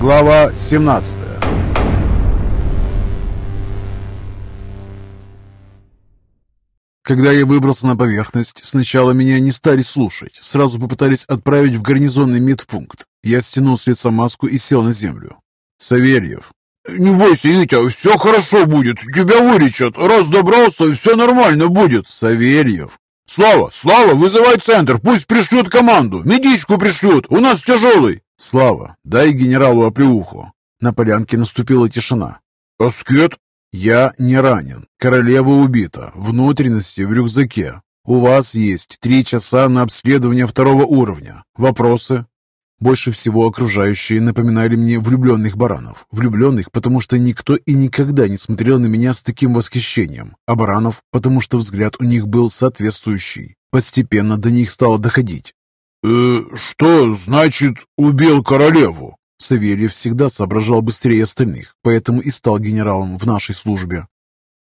Глава 17 Когда я выбрался на поверхность, сначала меня не стали слушать, сразу попытались отправить в гарнизонный медпункт. Я стянул с лица маску и сел на землю. «Савельев». «Не бойся, Витя, все хорошо будет, тебя вылечат. Раз добрался, все нормально будет». «Савельев». «Слава, Слава, вызывай центр, пусть пришлют команду, медичку пришлют, у нас тяжелый». «Слава, дай генералу оплеуху». На полянке наступила тишина. «Аскет?» «Я не ранен. Королева убита. Внутренности в рюкзаке. У вас есть три часа на обследование второго уровня. Вопросы?» Больше всего окружающие напоминали мне влюбленных баранов. Влюбленных, потому что никто и никогда не смотрел на меня с таким восхищением. А баранов, потому что взгляд у них был соответствующий. Постепенно до них стало доходить. «Э, «Что значит убил королеву?» Савельев всегда соображал быстрее остальных, поэтому и стал генералом в нашей службе.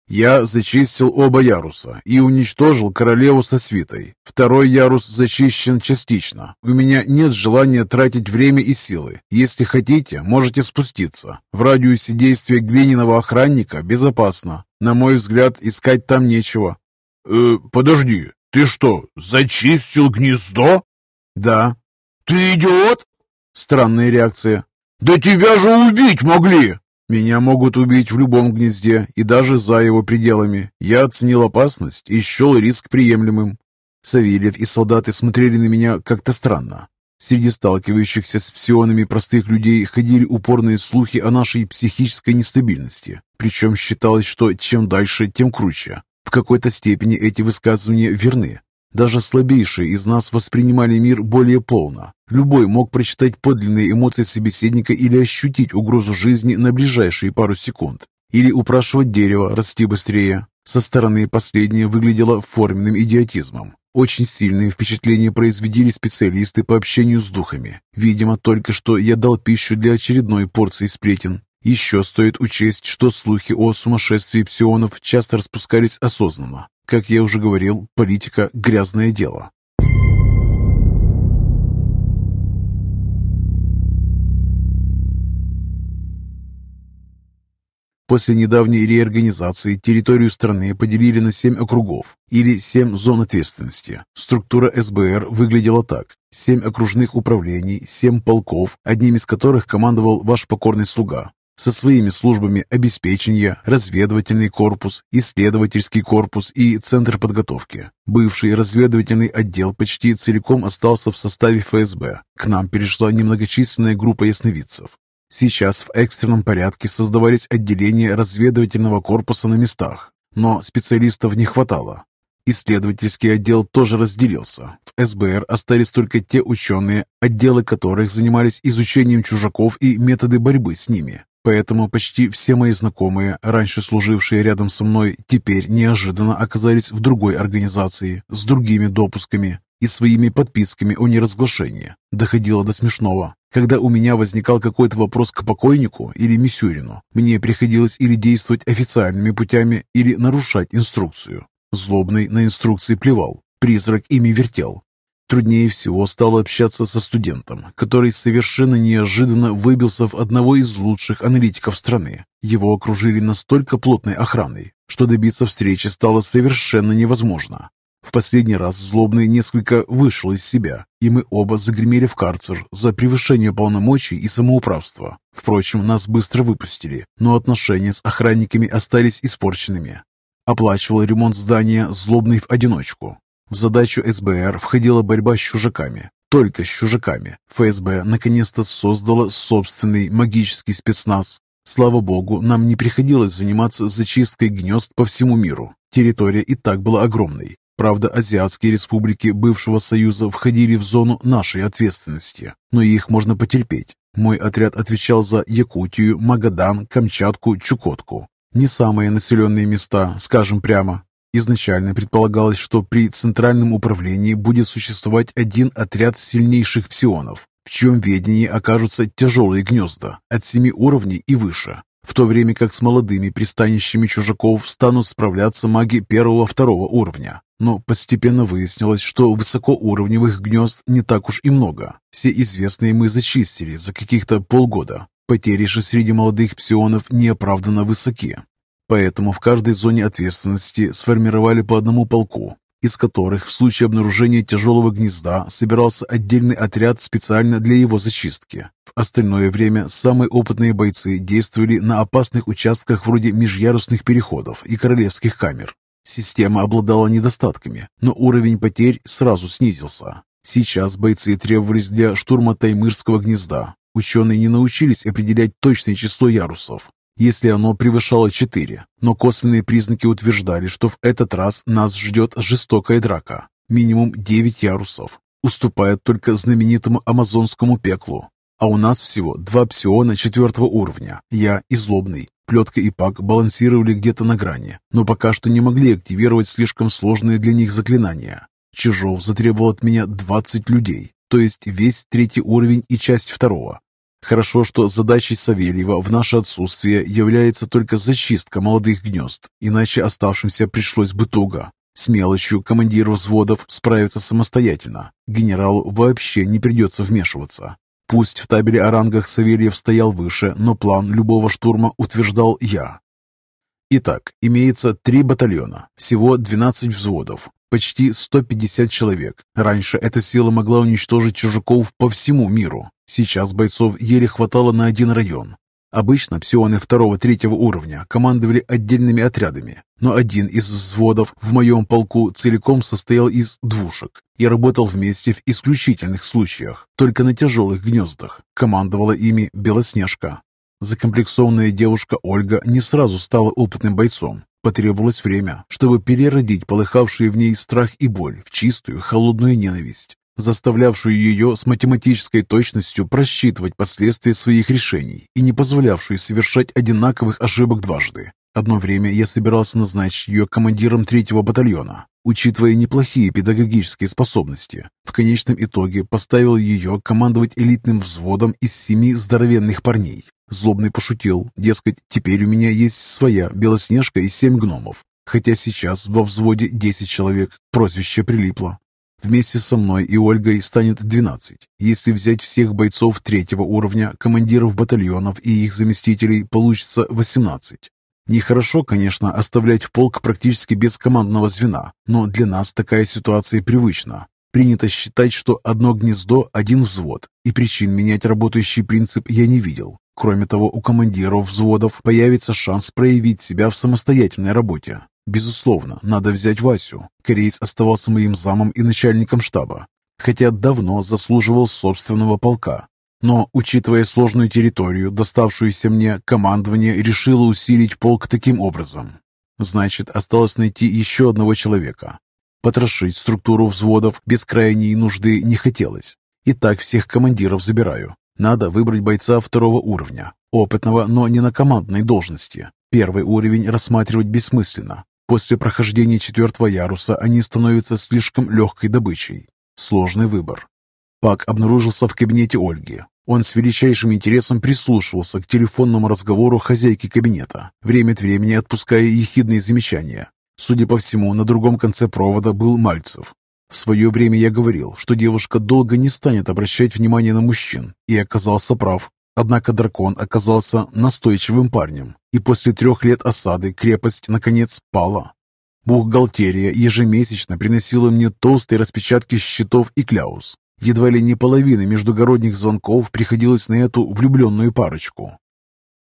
Я зачистил оба яруса и уничтожил королеву со свитой. Второй ярус зачищен частично. У меня нет желания тратить время и силы. Если хотите, можете спуститься. В радиусе действия глиняного охранника безопасно. На мой взгляд, искать там нечего. Э, подожди, ты что, зачистил гнездо? Да. Ты идиот? Странная реакция. Да тебя же убить могли! Меня могут убить в любом гнезде и даже за его пределами. Я оценил опасность и счел риск приемлемым. Савельев и солдаты смотрели на меня как-то странно. Среди сталкивающихся с псионами простых людей ходили упорные слухи о нашей психической нестабильности. Причем считалось, что чем дальше, тем круче. В какой-то степени эти высказывания верны. Даже слабейшие из нас воспринимали мир более полно. Любой мог прочитать подлинные эмоции собеседника или ощутить угрозу жизни на ближайшие пару секунд. Или упрашивать дерево расти быстрее. Со стороны последнее выглядело форменным идиотизмом. Очень сильные впечатления произведили специалисты по общению с духами. Видимо, только что я дал пищу для очередной порции сплетен. Еще стоит учесть, что слухи о сумасшествии псионов часто распускались осознанно. Как я уже говорил, политика – грязное дело. После недавней реорганизации территорию страны поделили на семь округов или семь зон ответственности. Структура СБР выглядела так. Семь окружных управлений, семь полков, одним из которых командовал ваш покорный слуга со своими службами обеспечения, разведывательный корпус, исследовательский корпус и центр подготовки. Бывший разведывательный отдел почти целиком остался в составе ФСБ. К нам перешла немногочисленная группа ясновидцев. Сейчас в экстренном порядке создавались отделения разведывательного корпуса на местах, но специалистов не хватало. Исследовательский отдел тоже разделился. В СБР остались только те ученые, отделы которых занимались изучением чужаков и методы борьбы с ними. Поэтому почти все мои знакомые, раньше служившие рядом со мной, теперь неожиданно оказались в другой организации, с другими допусками и своими подписками о неразглашении. Доходило до смешного. Когда у меня возникал какой-то вопрос к покойнику или Мисюрину, мне приходилось или действовать официальными путями, или нарушать инструкцию. Злобный на инструкции плевал, призрак ими вертел, Труднее всего стало общаться со студентом, который совершенно неожиданно выбился в одного из лучших аналитиков страны. Его окружили настолько плотной охраной, что добиться встречи стало совершенно невозможно. В последний раз Злобный несколько вышел из себя, и мы оба загремели в карцер за превышение полномочий и самоуправство. Впрочем, нас быстро выпустили, но отношения с охранниками остались испорченными. Оплачивал ремонт здания Злобный в одиночку, в задачу СБР входила борьба с чужаками. Только с чужаками. ФСБ наконец-то создала собственный магический спецназ. Слава богу, нам не приходилось заниматься зачисткой гнезд по всему миру. Территория и так была огромной. Правда, азиатские республики бывшего Союза входили в зону нашей ответственности, но их можно потерпеть. Мой отряд отвечал за Якутию, Магадан, Камчатку, Чукотку. Не самые населенные места, скажем прямо. Изначально предполагалось, что при Центральном управлении будет существовать один отряд сильнейших псионов, в чьем ведении окажутся тяжелые гнезда от семи уровней и выше, в то время как с молодыми пристанищами чужаков станут справляться маги первого-второго уровня. Но постепенно выяснилось, что высокоуровневых гнезд не так уж и много. Все известные мы зачистили за каких-то полгода. Потери же среди молодых псионов неоправданно высоки. Поэтому в каждой зоне ответственности сформировали по одному полку, из которых в случае обнаружения тяжелого гнезда собирался отдельный отряд специально для его зачистки. В остальное время самые опытные бойцы действовали на опасных участках вроде межярусных переходов и королевских камер. Система обладала недостатками, но уровень потерь сразу снизился. Сейчас бойцы требовались для штурма Таймырского гнезда. Ученые не научились определять точное число ярусов, если оно превышало четыре, но косвенные признаки утверждали, что в этот раз нас ждет жестокая драка. Минимум девять ярусов, уступая только знаменитому амазонскому пеклу. А у нас всего два псиона четвертого уровня, я и Злобный. Плетка и Пак балансировали где-то на грани, но пока что не могли активировать слишком сложные для них заклинания. Чижов затребовал от меня 20 людей, то есть весь третий уровень и часть второго. Хорошо, что задачей Савельева в наше отсутствие является только зачистка молодых гнезд, иначе оставшимся пришлось бы туго. С мелочью командир взводов справится самостоятельно. Генералу вообще не придется вмешиваться. Пусть в табеле о рангах Савельев стоял выше, но план любого штурма утверждал я. Итак, имеется три батальона, всего 12 взводов, почти 150 человек. Раньше эта сила могла уничтожить чужаков по всему миру. Сейчас бойцов еле хватало на один район. Обычно псионы второго-третьего уровня командовали отдельными отрядами, но один из взводов в моем полку целиком состоял из двушек и работал вместе в исключительных случаях, только на тяжелых гнездах. Командовала ими Белоснежка. Закомплексованная девушка Ольга не сразу стала опытным бойцом, Потребовалось время, чтобы переродить полыхавшие в ней страх и боль в чистую, холодную ненависть, заставлявшую ее с математической точностью просчитывать последствия своих решений и не позволявшую совершать одинаковых ошибок дважды. Одно время я собирался назначить ее командиром третьего батальона, учитывая неплохие педагогические способности. В конечном итоге поставил ее командовать элитным взводом из семи здоровенных парней, Злобный пошутил, дескать, теперь у меня есть своя Белоснежка и семь гномов. Хотя сейчас во взводе десять человек, прозвище прилипло. Вместе со мной и Ольгой станет двенадцать. Если взять всех бойцов третьего уровня, командиров батальонов и их заместителей, получится восемнадцать. Нехорошо, конечно, оставлять полк практически без командного звена, но для нас такая ситуация привычна. Принято считать, что одно гнездо – один взвод, и причин менять работающий принцип я не видел. Кроме того, у командиров взводов появится шанс проявить себя в самостоятельной работе. Безусловно, надо взять Васю. Кореец оставался моим замом и начальником штаба, хотя давно заслуживал собственного полка. Но, учитывая сложную территорию, доставшуюся мне, командование решило усилить полк таким образом. Значит, осталось найти еще одного человека. Потрошить структуру взводов без крайней нужды не хотелось. И так всех командиров забираю. Надо выбрать бойца второго уровня, опытного, но не на командной должности. Первый уровень рассматривать бессмысленно. После прохождения четвертого яруса они становятся слишком легкой добычей. Сложный выбор. Пак обнаружился в кабинете Ольги. Он с величайшим интересом прислушивался к телефонному разговору хозяйки кабинета, время от времени отпуская ехидные замечания. Судя по всему, на другом конце провода был Мальцев. В свое время я говорил, что девушка долго не станет обращать внимание на мужчин, и оказался прав. Однако дракон оказался настойчивым парнем, и после трех лет осады крепость, наконец, пала. Бухгалтерия ежемесячно приносила мне толстые распечатки счетов и кляус. Едва ли не половина междугородних звонков приходилось на эту влюбленную парочку.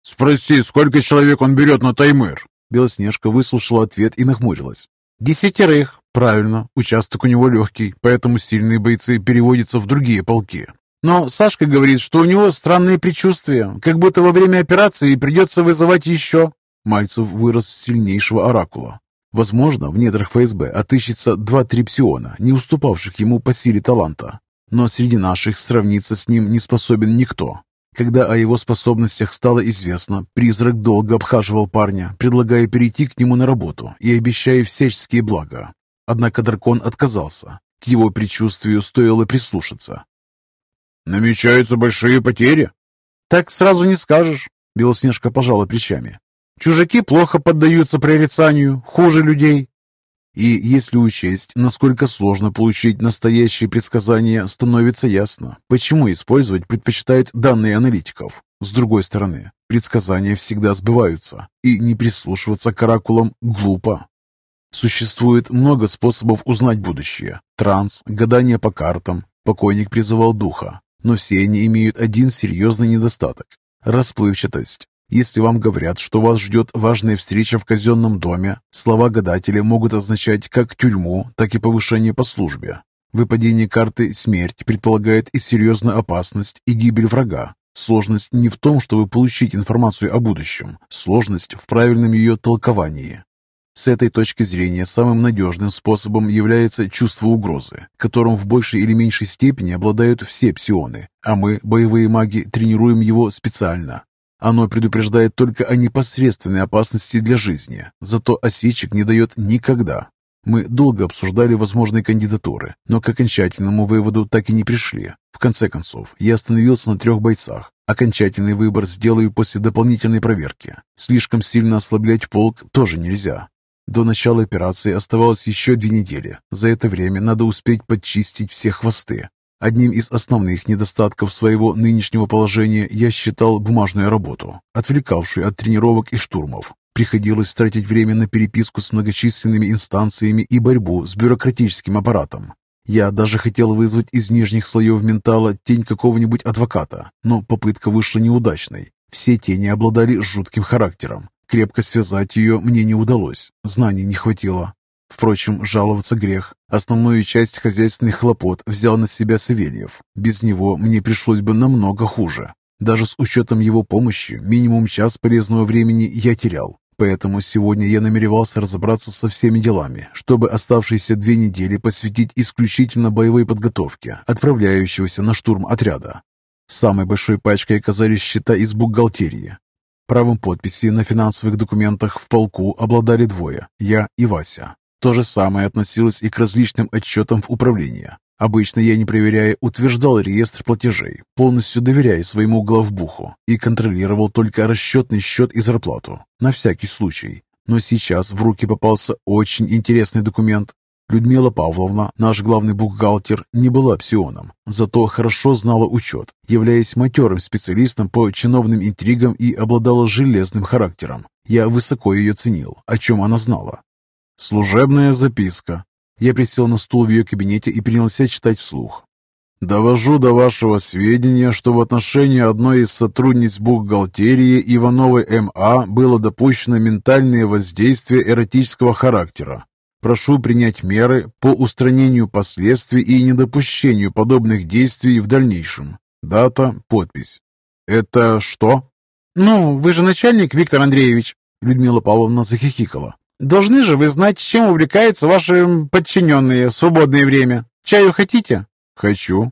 «Спроси, сколько человек он берет на Таймыр?» Белоснежка выслушала ответ и нахмурилась. «Десятерых. Правильно, участок у него легкий, поэтому сильные бойцы переводятся в другие полки. Но Сашка говорит, что у него странные предчувствия, как будто во время операции придется вызывать еще. Мальцев вырос в сильнейшего оракула. Возможно, в недрах ФСБ отыщется два-три псиона, не уступавших ему по силе таланта. Но среди наших сравниться с ним не способен никто. Когда о его способностях стало известно, призрак долго обхаживал парня, предлагая перейти к нему на работу и обещая всяческие блага. Однако дракон отказался. К его предчувствию стоило прислушаться. «Намечаются большие потери?» «Так сразу не скажешь», — Белоснежка пожала плечами. «Чужаки плохо поддаются прорицанию, хуже людей». И если учесть, насколько сложно получить настоящие предсказания, становится ясно, почему использовать предпочитают данные аналитиков. С другой стороны, предсказания всегда сбываются, и не прислушиваться к оракулам глупо. Существует много способов узнать будущее. Транс, гадание по картам, покойник призывал духа. Но все они имеют один серьезный недостаток – расплывчатость. Если вам говорят, что вас ждет важная встреча в казенном доме, слова гадателя могут означать как тюрьму, так и повышение по службе. Выпадение карты «Смерть» предполагает и серьезную опасность, и гибель врага. Сложность не в том, чтобы получить информацию о будущем. Сложность в правильном ее толковании. С этой точки зрения самым надежным способом является чувство угрозы, которым в большей или меньшей степени обладают все псионы, а мы, боевые маги, тренируем его специально. Оно предупреждает только о непосредственной опасности для жизни, зато осечек не дает никогда. Мы долго обсуждали возможные кандидатуры, но к окончательному выводу так и не пришли. В конце концов, я остановился на трех бойцах. Окончательный выбор сделаю после дополнительной проверки. Слишком сильно ослаблять полк тоже нельзя. До начала операции оставалось еще две недели. За это время надо успеть подчистить все хвосты. Одним из основных недостатков своего нынешнего положения я считал бумажную работу, отвлекавшую от тренировок и штурмов. Приходилось тратить время на переписку с многочисленными инстанциями и борьбу с бюрократическим аппаратом. Я даже хотел вызвать из нижних слоев ментала тень какого-нибудь адвоката, но попытка вышла неудачной. Все тени обладали жутким характером. Крепко связать ее мне не удалось, знаний не хватило. Впрочем, жаловаться грех. Основную часть хозяйственных хлопот взял на себя Савельев. Без него мне пришлось бы намного хуже. Даже с учетом его помощи, минимум час полезного времени я терял. Поэтому сегодня я намеревался разобраться со всеми делами, чтобы оставшиеся две недели посвятить исключительно боевой подготовке отправляющегося на штурм отряда. Самой большой пачкой оказались счета из бухгалтерии. Правом подписи на финансовых документах в полку обладали двое – я и Вася. То же самое относилось и к различным отчетам в управлении. Обычно я, не проверяя, утверждал реестр платежей, полностью доверяя своему главбуху и контролировал только расчетный счет и зарплату, на всякий случай. Но сейчас в руки попался очень интересный документ. Людмила Павловна, наш главный бухгалтер, не была псионом, зато хорошо знала учет, являясь матерым специалистом по чиновным интригам и обладала железным характером. Я высоко ее ценил, о чем она знала. Служебная записка. Я присел на стул в ее кабинете и принялся читать вслух. Довожу до вашего сведения, что в отношении одной из сотрудниц бухгалтерии Ивановой М.А. было допущено ментальное воздействие эротического характера. Прошу принять меры по устранению последствий и недопущению подобных действий в дальнейшем. Дата, подпись. Это что? Ну, вы же начальник, Виктор Андреевич. Людмила Павловна захихикала. Должны же вы знать, чем увлекаются ваши подчиненные в свободное время. Чаю хотите?» «Хочу».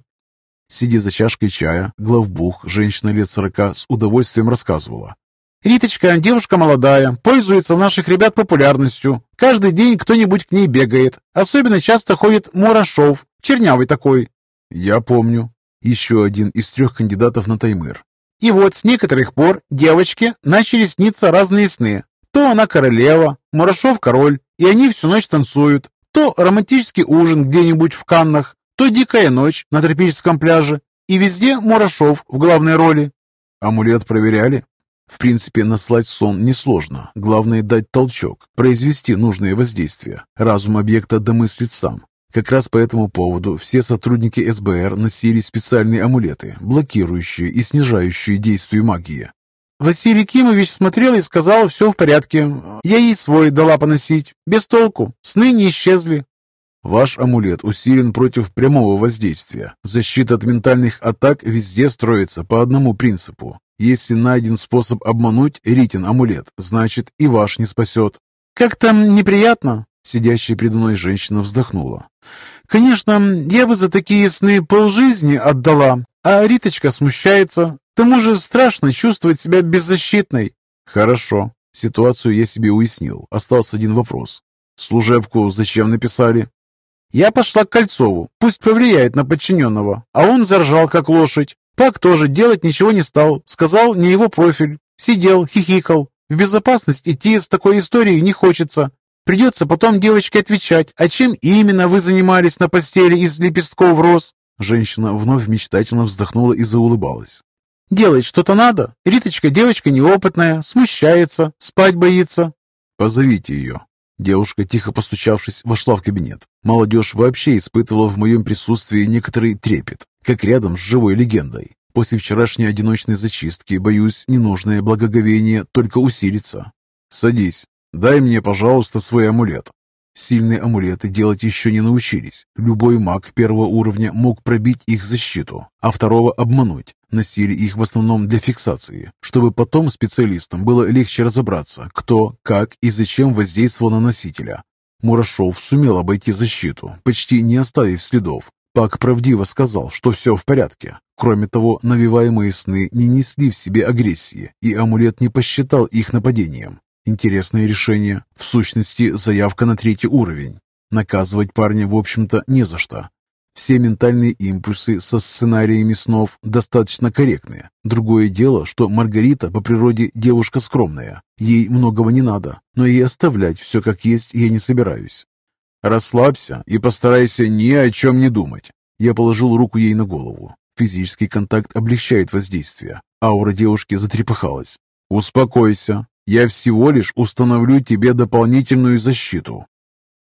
Сидя за чашкой чая, главбух, женщина лет сорока, с удовольствием рассказывала. «Риточка, девушка молодая, пользуется у наших ребят популярностью. Каждый день кто-нибудь к ней бегает. Особенно часто ходит Мурашов, чернявый такой». «Я помню. Еще один из трех кандидатов на Таймыр. И вот с некоторых пор девочке начали сниться разные сны. То она королева, Мурашов король, и они всю ночь танцуют. То романтический ужин где-нибудь в Каннах, то дикая ночь на тропическом пляже. И везде Мурашов в главной роли. Амулет проверяли? В принципе, наслать сон несложно. Главное дать толчок, произвести нужное воздействие. Разум объекта домыслит сам. Как раз по этому поводу все сотрудники СБР носили специальные амулеты, блокирующие и снижающие действие магии. Василий Кимович смотрел и сказал, все в порядке. Я ей свой дала поносить. Без толку. Сны не исчезли. Ваш амулет усилен против прямого воздействия. Защита от ментальных атак везде строится по одному принципу. Если найден способ обмануть Ритин амулет, значит и ваш не спасет. Как там неприятно? Сидящая передо мной женщина вздохнула. «Конечно, я бы за такие сны полжизни отдала, а Риточка смущается. К тому же страшно чувствовать себя беззащитной. Хорошо. Ситуацию я себе уяснил. Остался один вопрос. Служебку зачем написали? Я пошла к Кольцову. Пусть повлияет на подчиненного. А он заржал, как лошадь. Пак тоже делать ничего не стал. Сказал, не его профиль. Сидел, хихикал. В безопасность идти с такой историей не хочется. Придется потом девочке отвечать, а чем именно вы занимались на постели из лепестков роз?» Женщина вновь мечтательно вздохнула и заулыбалась. «Делать что-то надо. Риточка девочка неопытная, смущается, спать боится». «Позовите ее». Девушка, тихо постучавшись, вошла в кабинет. Молодежь вообще испытывала в моем присутствии некоторый трепет, как рядом с живой легендой. После вчерашней одиночной зачистки, боюсь, ненужное благоговение только усилится. «Садись. Дай мне, пожалуйста, свой амулет». Сильные амулеты делать еще не научились. Любой маг первого уровня мог пробить их защиту, а второго обмануть. Носили их в основном для фиксации, чтобы потом специалистам было легче разобраться, кто, как и зачем воздействовал на носителя. Мурашов сумел обойти защиту, почти не оставив следов. Пак правдиво сказал, что все в порядке. Кроме того, навиваемые сны не несли в себе агрессии, и амулет не посчитал их нападением. Интересное решение. В сущности, заявка на третий уровень. Наказывать парня, в общем-то, не за что. Все ментальные импульсы со сценариями снов достаточно корректные. Другое дело, что Маргарита по природе девушка скромная. Ей многого не надо, но и оставлять все как есть я не собираюсь. Расслабься и постарайся ни о чем не думать. Я положил руку ей на голову. Физический контакт облегчает воздействие. Аура девушки затрепыхалась. «Успокойся. Я всего лишь установлю тебе дополнительную защиту.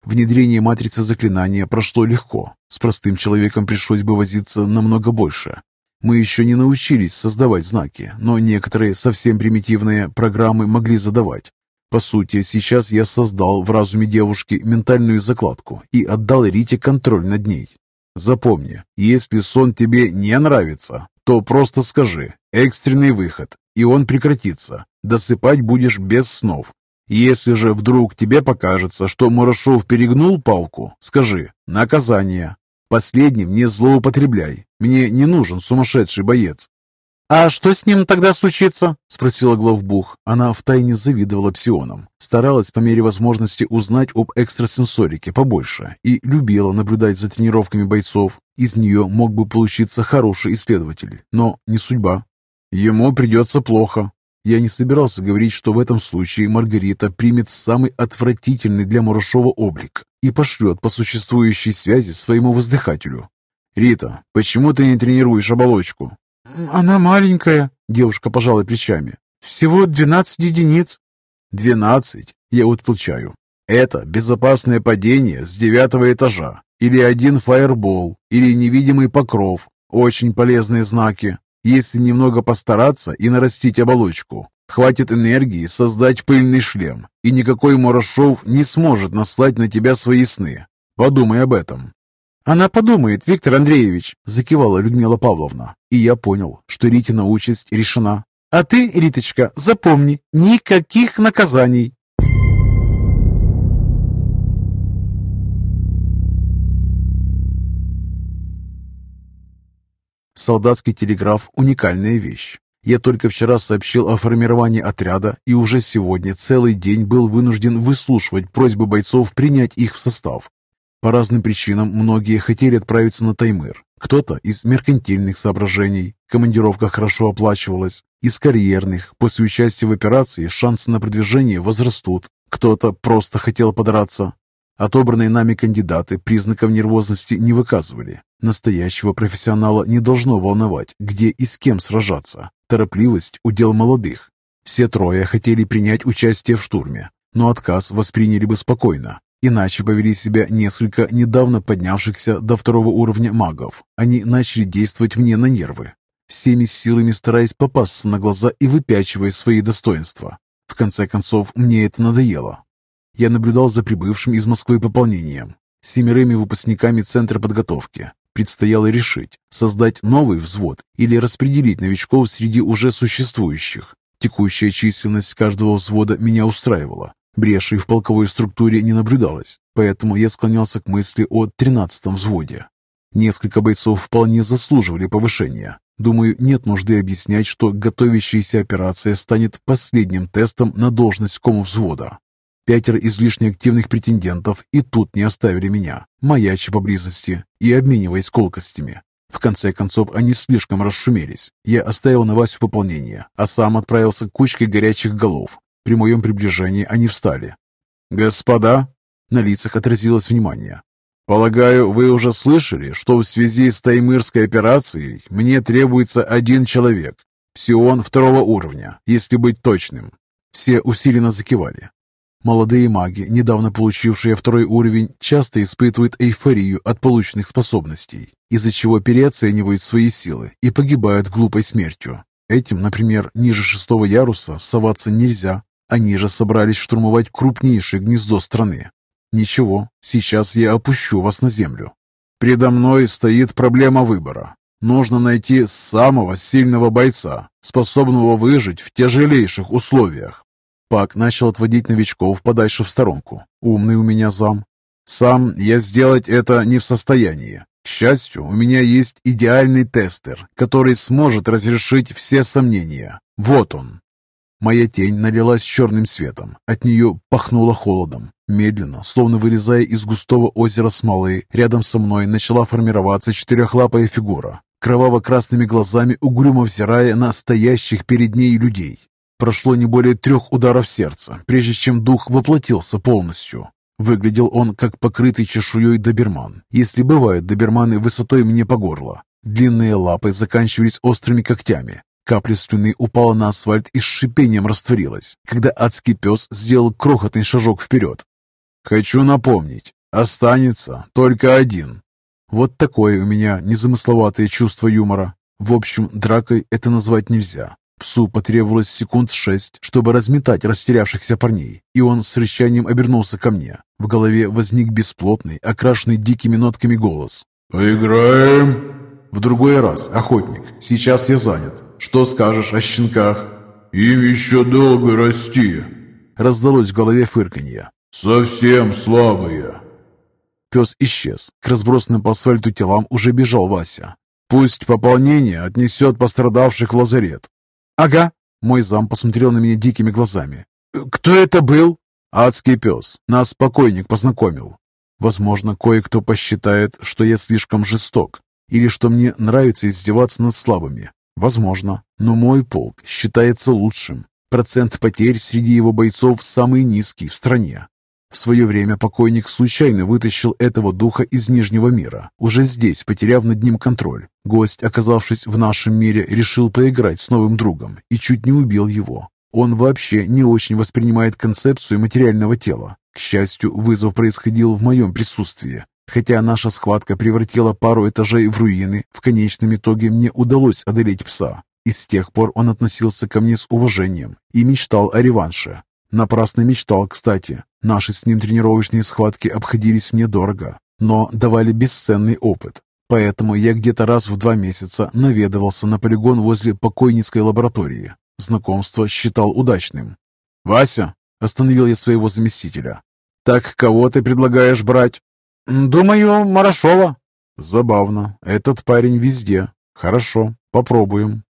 Внедрение матрицы заклинания прошло легко. С простым человеком пришлось бы возиться намного больше. Мы еще не научились создавать знаки, но некоторые совсем примитивные программы могли задавать. По сути, сейчас я создал в разуме девушки ментальную закладку и отдал Рите контроль над ней. Запомни, если сон тебе не нравится, то просто скажи «экстренный выход», и он прекратится. Досыпать будешь без снов. Если же вдруг тебе покажется, что Мурашов перегнул палку, скажи «наказание». Последним не злоупотребляй. Мне не нужен сумасшедший боец. «А что с ним тогда случится?» – спросила главбух. Она втайне завидовала псионам, старалась по мере возможности узнать об экстрасенсорике побольше и любила наблюдать за тренировками бойцов. Из нее мог бы получиться хороший исследователь, но не судьба. Ему придется плохо. Я не собирался говорить, что в этом случае Маргарита примет самый отвратительный для Мурашова облик и пошлет по существующей связи своему воздыхателю. «Рита, почему ты не тренируешь оболочку?» «Она маленькая», — девушка пожала плечами. «Всего двенадцать единиц». «Двенадцать?» — я отполчаю. «Это безопасное падение с девятого этажа, или один фаербол, или невидимый покров. Очень полезные знаки. Если немного постараться и нарастить оболочку, хватит энергии создать пыльный шлем, и никакой Морошов не сможет наслать на тебя свои сны. Подумай об этом. «Она подумает, Виктор Андреевич», — закивала Людмила Павловна. И я понял, что Ритина участь решена. «А ты, Риточка, запомни, никаких наказаний. Солдатский телеграф – уникальная вещь. Я только вчера сообщил о формировании отряда и уже сегодня целый день был вынужден выслушивать просьбы бойцов принять их в состав. По разным причинам многие хотели отправиться на Таймыр. Кто-то из меркантильных соображений, командировка хорошо оплачивалась, из карьерных, после участия в операции шансы на продвижение возрастут, кто-то просто хотел подраться. Отобранные нами кандидаты признаков нервозности не выказывали. Настоящего профессионала не должно волновать, где и с кем сражаться. Торопливость – удел молодых. Все трое хотели принять участие в штурме, но отказ восприняли бы спокойно. Иначе повели себя несколько недавно поднявшихся до второго уровня магов. Они начали действовать мне на нервы, всеми силами стараясь попасться на глаза и выпячивая свои достоинства. В конце концов, мне это надоело. Я наблюдал за прибывшим из Москвы пополнением, семерыми выпускниками Центра подготовки. Предстояло решить, создать новый взвод или распределить новичков среди уже существующих. Текущая численность каждого взвода меня устраивала. Брешей в полковой структуре не наблюдалось, поэтому я склонялся к мысли о 13-м взводе. Несколько бойцов вполне заслуживали повышения. Думаю, нет нужды объяснять, что готовящаяся операция станет последним тестом на должность комвзвода. Пятеро излишне активных претендентов и тут не оставили меня, маячи поблизости и обмениваясь колкостями. В конце концов, они слишком расшумелись. Я оставил на Васю пополнение, а сам отправился к кучке горячих голов. При моем приближении они встали. «Господа!» На лицах отразилось внимание. «Полагаю, вы уже слышали, что в связи с Таймырской операцией мне требуется один человек. Псион второго уровня, если быть точным». Все усиленно закивали. Молодые маги, недавно получившие второй уровень, часто испытывают эйфорию от полученных способностей, из-за чего переоценивают свои силы и погибают глупой смертью. Этим, например, ниже шестого яруса соваться нельзя. Они же собрались штурмовать крупнейшее гнездо страны. Ничего, сейчас я опущу вас на землю. Предо мной стоит проблема выбора. Нужно найти самого сильного бойца, способного выжить в тяжелейших условиях. Пак начал отводить новичков подальше в сторонку. Умный у меня зам. Сам я сделать это не в состоянии. К счастью, у меня есть идеальный тестер, который сможет разрешить все сомнения. Вот он. Моя тень налилась черным светом. От нее пахнуло холодом. Медленно, словно вылезая из густого озера смолы, рядом со мной начала формироваться четырехлапая фигура, кроваво-красными глазами угрюмо взирая на стоящих перед ней людей. Прошло не более трех ударов сердца, прежде чем дух воплотился полностью. Выглядел он как покрытый чешуей доберман, если бывают доберманы высотой мне по горло. Длинные лапы заканчивались острыми когтями. Капля слюны упала на асфальт и с шипением растворилась, когда адский пес сделал крохотный шажок вперед. «Хочу напомнить, останется только один». Вот такое у меня незамысловатое чувство юмора. В общем, дракой это назвать нельзя. Псу потребовалось секунд шесть, чтобы разметать растерявшихся парней, и он с рычанием обернулся ко мне. В голове возник бесплотный, окрашенный дикими нотками голос. «Поиграем?» «В другой раз, охотник. Сейчас я занят. Что скажешь о щенках?» «Им еще долго расти!» Раздалось в голове фырканье. «Совсем слабые!» Пес исчез. К разбросанным по асфальту телам уже бежал Вася. «Пусть пополнение отнесет пострадавших в лазарет. «Ага». Мой зам посмотрел на меня дикими глазами. «Кто это был?» «Адский пес. Нас покойник познакомил. Возможно, кое-кто посчитает, что я слишком жесток, или что мне нравится издеваться над слабыми. Возможно, но мой полк считается лучшим. Процент потерь среди его бойцов самый низкий в стране. В свое время покойник случайно вытащил этого духа из Нижнего мира, уже здесь потеряв над ним контроль. Гость, оказавшись в нашем мире, решил поиграть с новым другом и чуть не убил его. Он вообще не очень воспринимает концепцию материального тела. К счастью, вызов происходил в моем присутствии. Хотя наша схватка превратила пару этажей в руины, в конечном итоге мне удалось одолеть пса. И с тех пор он относился ко мне с уважением и мечтал о реванше. Напрасно мечтал, кстати. Наши с ним тренировочные схватки обходились мне дорого, но давали бесценный опыт. Поэтому я где-то раз в два месяца наведывался на полигон возле покойницкой лаборатории. Знакомство считал удачным. «Вася!» – остановил я своего заместителя. «Так кого ты предлагаешь брать?» «Думаю, Марашова». «Забавно. Этот парень везде. Хорошо, попробуем».